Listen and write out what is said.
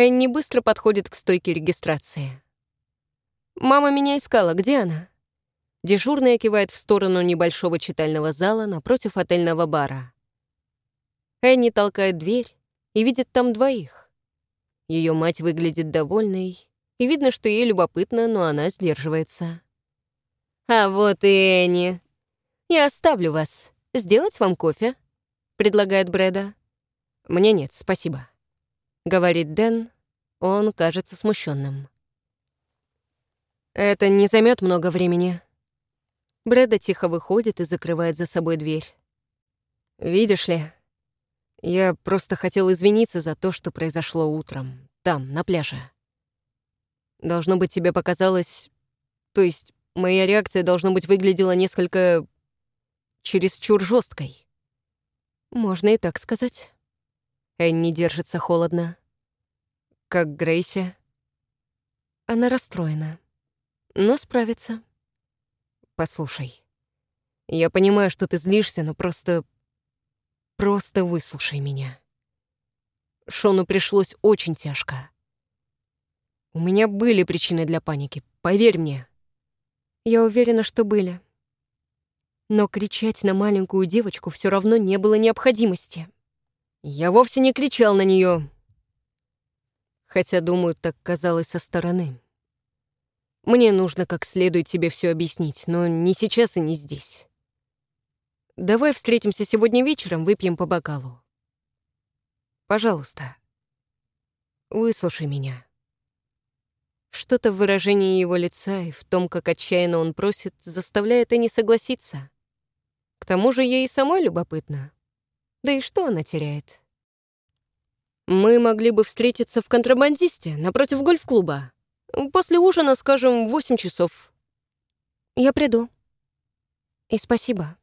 Энни быстро подходит к стойке регистрации. «Мама меня искала. Где она?» Дежурная кивает в сторону небольшого читального зала напротив отельного бара. Энни толкает дверь и видит там двоих. Ее мать выглядит довольной, и видно, что ей любопытно, но она сдерживается. «А вот и Энни. Я оставлю вас. Сделать вам кофе?» — предлагает Брэда. «Мне нет, спасибо», — говорит Дэн. Он кажется смущенным. «Это не займет много времени». Брэда тихо выходит и закрывает за собой дверь. «Видишь ли, я просто хотел извиниться за то, что произошло утром, там, на пляже. Должно быть, тебе показалось... То есть, моя реакция, должно быть, выглядела несколько... чересчур жесткой. Можно и так сказать. Энни держится холодно. Как Грейси. Она расстроена, но справится. Послушай, я понимаю, что ты злишься, но просто... Просто выслушай меня. Шону пришлось очень тяжко. У меня были причины для паники, поверь мне. Я уверена, что были. Но кричать на маленькую девочку все равно не было необходимости. Я вовсе не кричал на нее, хотя, думаю, так казалось со стороны. Мне нужно как следует тебе все объяснить, но не сейчас и не здесь. Давай встретимся сегодня вечером, выпьем по бокалу. Пожалуйста, выслушай меня. Что-то в выражении его лица и в том, как отчаянно он просит, заставляет и не согласиться. К тому же ей самой любопытно. Да и что она теряет? Мы могли бы встретиться в контрабандисте напротив гольф-клуба. После ужина, скажем, в восемь часов. Я приду. И спасибо.